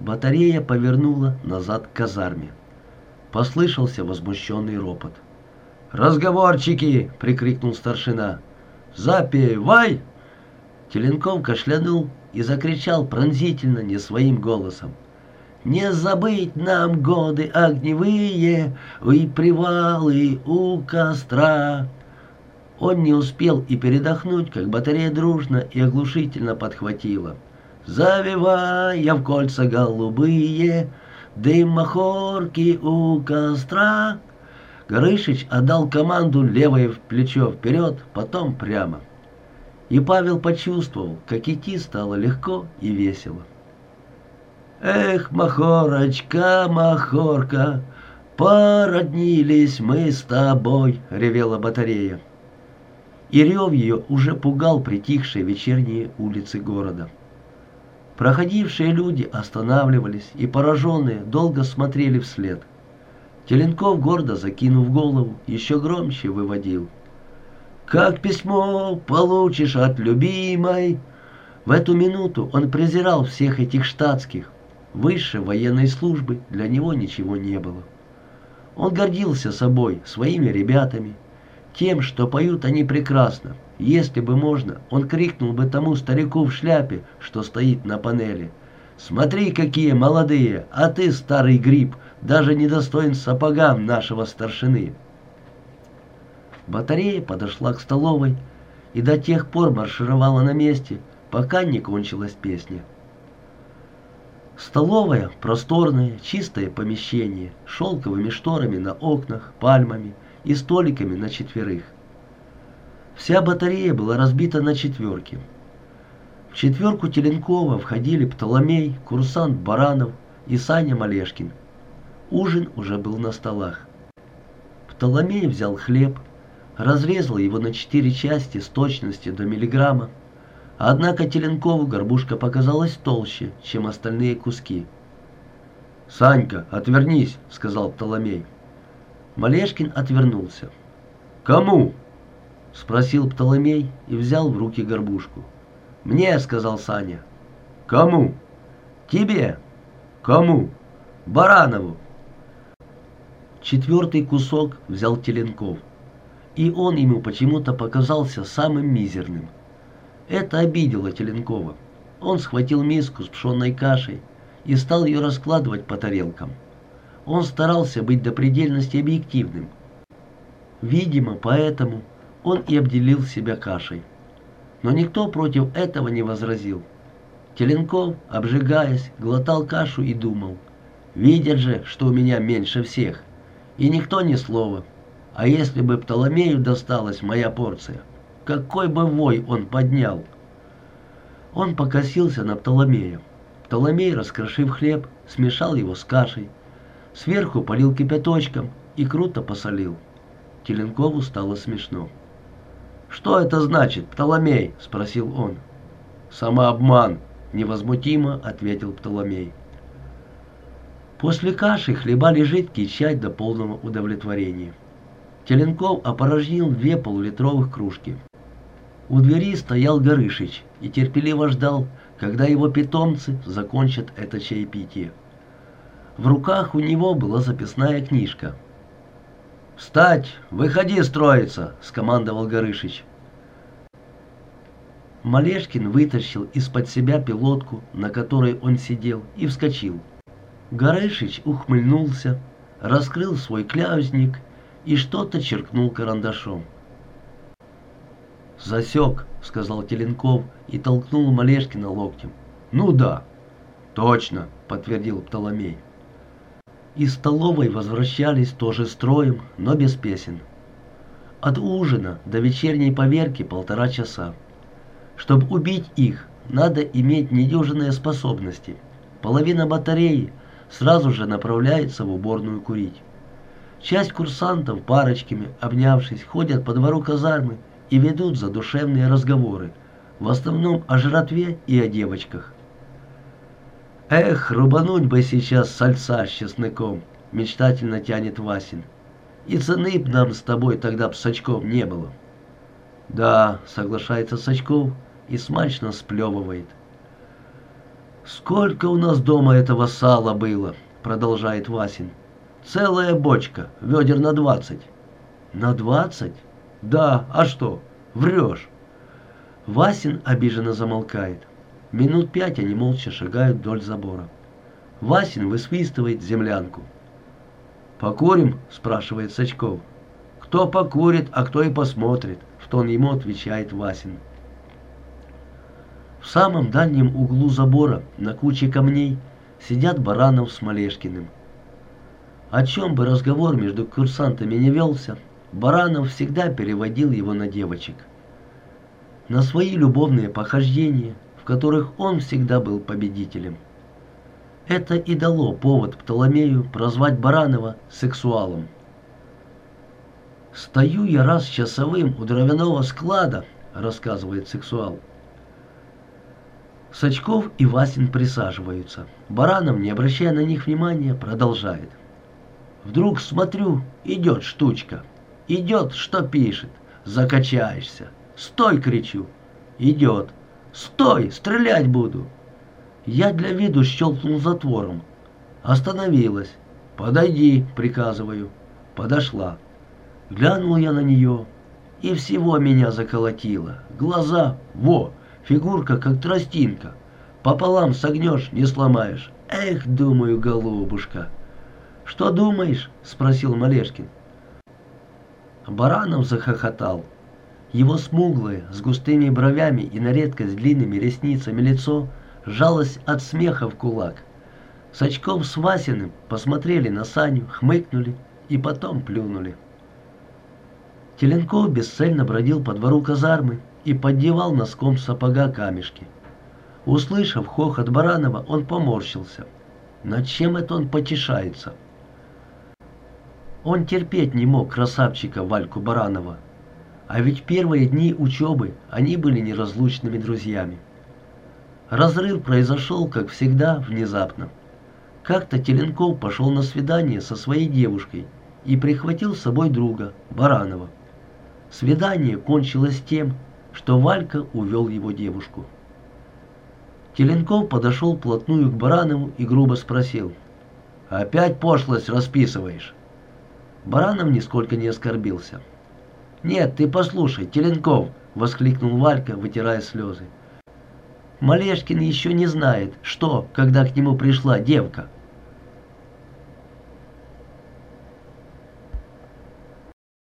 Батарея повернула назад к казарме. Послышался возмущенный ропот. «Разговорчики!» — прикрикнул старшина. «Запевай!» Теленков кашлянул и закричал пронзительно не своим голосом. «Не забыть нам годы огневые, и привалы у костра!» Он не успел и передохнуть, как батарея дружно и оглушительно подхватила. «Завивая в кольца голубые, дым махорки у костра!» Горышич отдал команду левое плечо вперед, потом прямо. И Павел почувствовал, как идти стало легко и весело. «Эх, Махорочка, Махорка, породнились мы с тобой!» — ревела батарея. И рев ее уже пугал притихшие вечерние улицы города. Проходившие люди останавливались и, пораженные, долго смотрели вслед. Теленков, гордо закинув голову, еще громче выводил. «Как письмо получишь от любимой!» В эту минуту он презирал всех этих штатских. Высшей военной службы для него ничего не было. Он гордился собой, своими ребятами, тем, что поют они прекрасно. Если бы можно, он крикнул бы тому старику в шляпе, что стоит на панели. «Смотри, какие молодые, а ты, старый гриб, даже не достоин сапогам нашего старшины. Батарея подошла к столовой и до тех пор маршировала на месте, пока не кончилась песня. Столовая – просторное, чистое помещение, шелковыми шторами на окнах, пальмами и столиками на четверых. Вся батарея была разбита на четверки. В четверку Теленкова входили Птоломей, курсант Баранов и Саня Малешкин – Ужин уже был на столах. Птоломей взял хлеб, разрезал его на четыре части с точностью до миллиграмма, однако Теленкову горбушка показалась толще, чем остальные куски. «Санька, отвернись!» — сказал Птоломей. Малешкин отвернулся. «Кому?» — спросил Птоломей и взял в руки горбушку. «Мне», — сказал Саня. «Кому?» «Тебе». «Кому?» «Баранову». Четвертый кусок взял Теленков, и он ему почему-то показался самым мизерным. Это обидело Теленкова. Он схватил миску с пшенной кашей и стал ее раскладывать по тарелкам. Он старался быть до предельности объективным. Видимо, поэтому он и обделил себя кашей. Но никто против этого не возразил. Теленков, обжигаясь, глотал кашу и думал, «Видят же, что у меня меньше всех и никто ни слова. А если бы Птоломею досталась моя порция, какой бы вой он поднял? Он покосился на Птоломея. Птоломей, раскрошив хлеб, смешал его с кашей, сверху полил кипяточком и круто посолил. Теленкову стало смешно. «Что это значит, Птоломей?» – спросил он. «Самообман», – невозмутимо ответил Птоломей. После каши хлебали жидкий чай до полного удовлетворения. Теленков опорожнил две полулитровых кружки. У двери стоял Горышич и терпеливо ждал, когда его питомцы закончат это чаепитие. В руках у него была записная книжка. «Встать! Выходи строиться!» — скомандовал Горышич. Малешкин вытащил из-под себя пилотку, на которой он сидел, и вскочил. Горышич ухмыльнулся, раскрыл свой кляузник и что-то черкнул карандашом. «Засек», — сказал Теленков и толкнул Малешкина локтем. «Ну да». «Точно», — подтвердил Птоломей. Из столовой возвращались тоже строем, но без песен. От ужина до вечерней поверки полтора часа. Чтобы убить их, надо иметь недюжинные способности. Половина батареи сразу же направляется в уборную курить. Часть курсантов парочками, обнявшись, ходят по двору казармы и ведут задушевные разговоры, в основном о жратве и о девочках. «Эх, рубануть бы сейчас сальца с чесноком!» — мечтательно тянет Васин. «И цены б нам с тобой тогда б сачков не было». «Да», — соглашается Сачков и смачно сплевывает. «Сколько у нас дома этого сала было?» — продолжает Васин. «Целая бочка, ведер на двадцать». «На двадцать?» «Да, а что? Врешь». Васин обиженно замолкает. Минут пять они молча шагают вдоль забора. Васин высвистывает землянку. «Покурим?» – спрашивает Сачков. «Кто покурит, а кто и посмотрит», – в тон ему отвечает Васин. В самом дальнем углу забора, на куче камней, сидят Баранов с Малешкиным. О чем бы разговор между курсантами не велся, Баранов всегда переводил его на девочек. На свои любовные похождения, в которых он всегда был победителем. Это и дало повод Птоломею прозвать Баранова сексуалом. «Стою я раз часовым у дровяного склада», — рассказывает сексуал. Сачков и Васин присаживаются. Баранов, не обращая на них внимания, продолжает. Вдруг смотрю, идет штучка. Идет, что пишет. Закачаешься. Стой, кричу. Идет. Стой, стрелять буду. Я для виду щелкнул затвором. Остановилась. Подойди, приказываю. Подошла. Глянул я на нее, и всего меня заколотило. Глаза, во, Фигурка, как тростинка. Пополам согнешь, не сломаешь. Эх, думаю, голубушка. Что думаешь? Спросил Малешкин. Баранов захохотал. Его смуглое, с густыми бровями и на редкость длинными ресницами лицо жалось от смеха в кулак. Сачков с Васиным посмотрели на Саню, хмыкнули и потом плюнули. Теленков бесцельно бродил по двору казармы, и поддевал носком сапога камешки. Услышав хохот Баранова, он поморщился. Над чем это он потешается? Он терпеть не мог красавчика Вальку Баранова. А ведь первые дни учебы они были неразлучными друзьями. Разрыв произошел, как всегда, внезапно. Как-то Теленков пошел на свидание со своей девушкой и прихватил с собой друга, Баранова. Свидание кончилось тем, что Валька увел его девушку. Теленков подошел плотную к Баранову и грубо спросил. «Опять пошлость расписываешь?» Баранов нисколько не оскорбился. «Нет, ты послушай, Теленков!» — воскликнул Валька, вытирая слезы. «Малешкин еще не знает, что, когда к нему пришла девка,